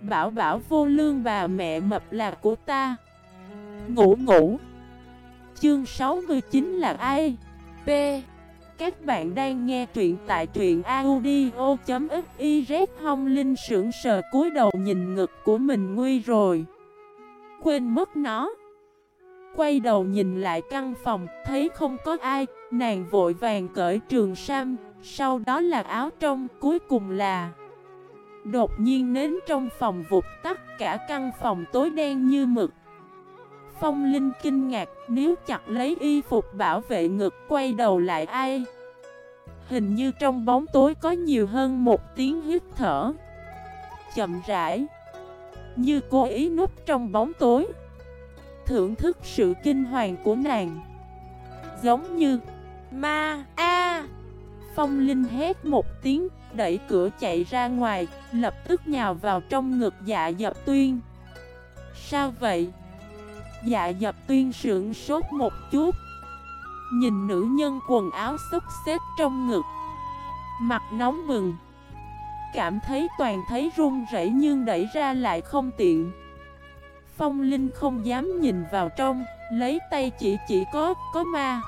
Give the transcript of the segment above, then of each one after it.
Bảo bảo vô lương bà mẹ mập là của ta. Ngủ ngủ. Chương 69 là ai? P. Các bạn đang nghe truyện tại truyện audio.xyz Hông Linh sưởng sờ cúi đầu nhìn ngực của mình nguy rồi. Quên mất nó. Quay đầu nhìn lại căn phòng, Thấy không có ai. Nàng vội vàng cởi trường sam, Sau đó là áo trong, Cuối cùng là Đột nhiên nến trong phòng vụt tắt Cả căn phòng tối đen như mực. Phong Linh kinh ngạc, Nếu chặt lấy y phục bảo vệ ngực Quay đầu lại ai? Hình như trong bóng tối có nhiều hơn một tiếng hít thở. Chậm rãi, Như cố ý núp trong bóng tối. Thưởng thức sự kinh hoàng của nàng. Giống như, Ma A! Phong Linh hét một tiếng Đẩy cửa chạy ra ngoài Lập tức nhào vào trong ngực dạ dập tuyên. Sao vậy? Dạ dập tuyên sưởng sốt một chút. Nhìn nữ nhân quần áo xúc xếp trong ngực. Mặt nóng bừng. Cảm thấy toàn thấy run rẩy nhưng đẩy ra lại không tiện. Phong Linh không dám nhìn vào trong Lấy tay chỉ chỉ có, có ma.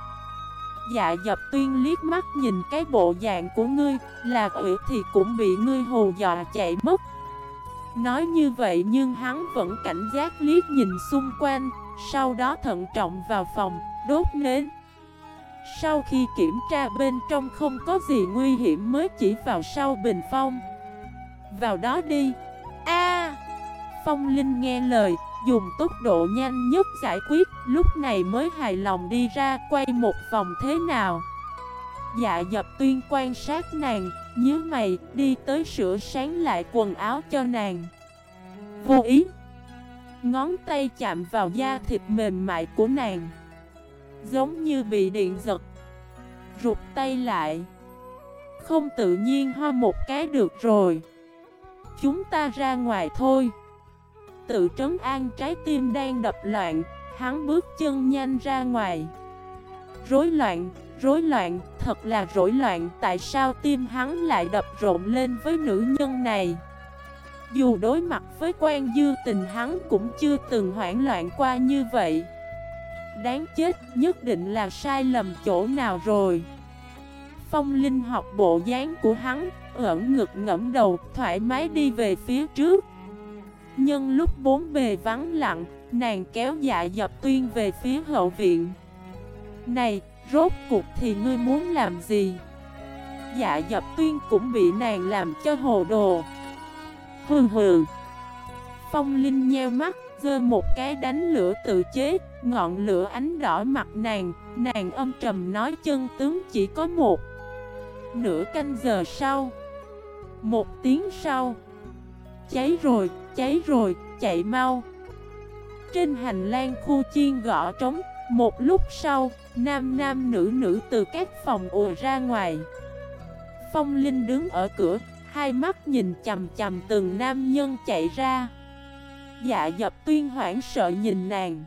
Dạ dập tuyên liếc mắt nhìn cái bộ dạng của ngươi Là ủy thì cũng bị ngươi hù dọa chạy mất. Nói như vậy nhưng hắn vẫn cảnh giác liếc nhìn xung quanh Sau đó thận trọng vào phòng, đốt nến. Sau khi kiểm tra bên trong không có gì nguy hiểm mới chỉ vào sau bình phong. Vào đó đi. Phong Linh nghe lời, dùng tốc độ nhanh nhất giải quyết, lúc này mới hài lòng đi ra quay một vòng thế nào. Dạ dập tuyên quan sát nàng, nhớ mày, đi tới sửa sáng lại quần áo cho nàng. Vô ý, ngón tay chạm vào da thịt mềm mại của nàng. Giống như bị điện giật. Rụt tay lại. Không tự nhiên ho một cái được rồi. Chúng ta ra ngoài thôi tự trấn an trái tim đang đập loạn, hắn bước chân nhanh ra ngoài. Rối loạn, rối loạn, thật là rối loạn, tại sao tim hắn lại đập rộn lên với nữ nhân này? Dù đối mặt với quan dư tình hắn cũng chưa từng hoảng loạn qua như vậy. Đáng chết, nhất định là sai lầm chỗ nào rồi. Phong Linh học bộ dáng của hắn, ẩn ngực ngẫm đầu, thoải mái đi về phía trước. Nhân lúc bốn bề vắng lặng, nàng kéo dạ dập tuyên về phía hậu viện. Này, rốt cuộc thì ngươi muốn làm gì? Dạ dập tuyên cũng bị nàng làm cho hồ đồ. Hừ hừ. Phong Linh nheo mắt, giơ một cái đánh lửa tự chế, ngọn lửa ánh đỏ mặt nàng, nàng âm trầm nói chân tướng chỉ có một. Nửa canh giờ sau, một tiếng sau, cháy rồi, cháy rồi, chạy mau. Trên hành lang khu chiên gõ trống Một lúc sau, nam nam nữ nữ từ các phòng ùa ra ngoài. Phong Linh đứng ở cửa, hai mắt nhìn chầm chầm từng nam nhân chạy ra. Dạ dập tuyên hoảng sợ nhìn nàng.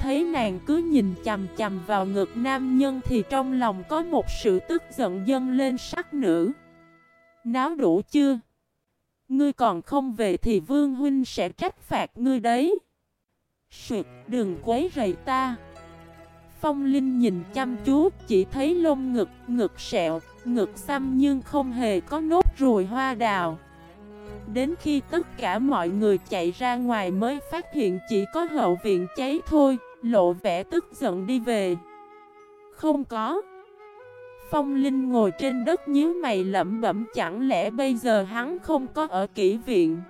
Thấy nàng cứ nhìn chầm chầm vào ngực nam nhân thì trong lòng có một sự tức giận dâng lên sắc nữ. Náo đủ chưa? Ngươi còn không về thì vương huynh sẽ trách phạt ngươi đấy. Xuyệt đừng quấy rầy ta. Phong Linh nhìn chăm chú Chỉ thấy lông ngực, ngực sẹo, ngực xăm Nhưng không hề có nốt ruồi hoa đào. Đến khi tất cả mọi người chạy ra ngoài mới phát hiện chỉ có hậu viện cháy thôi Lộ vẻ tức giận đi về. Không có. Phong Linh ngồi trên đất nhíu mày lẩm bẩm chẳng lẽ bây giờ hắn không có ở kỹ viện.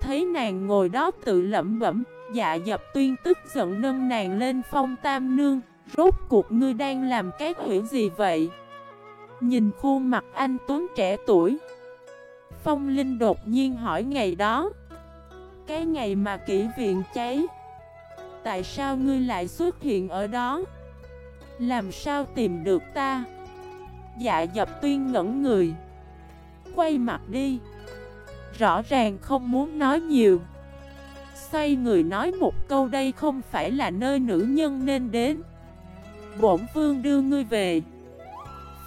Thấy nàng ngồi đó tự lẩm bẩm, dạ dập tuyên tức giận nâng nàng lên phong tam nương, rốt cuộc ngươi đang làm cái quỷ gì vậy? Nhìn khuôn mặt anh Tuấn trẻ tuổi. Phong Linh đột nhiên hỏi ngày đó. Cái ngày mà kỹ viện cháy. Tại sao ngươi lại xuất hiện ở đó? Làm sao tìm được ta? Dạ dập tuyên ngẩn người. Quay mặt đi. Rõ ràng không muốn nói nhiều. Xoay người nói một câu đây không phải là nơi nữ nhân nên đến. Bổn vương đưa ngươi về.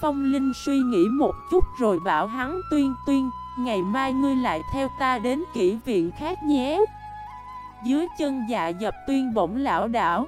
Phong Linh suy nghĩ một chút rồi bảo hắn tuyên tuyên, Ngày mai ngươi lại theo ta đến kỹ viện khác nhé. Dưới chân dạ dập tuyên bỗng lão đảo.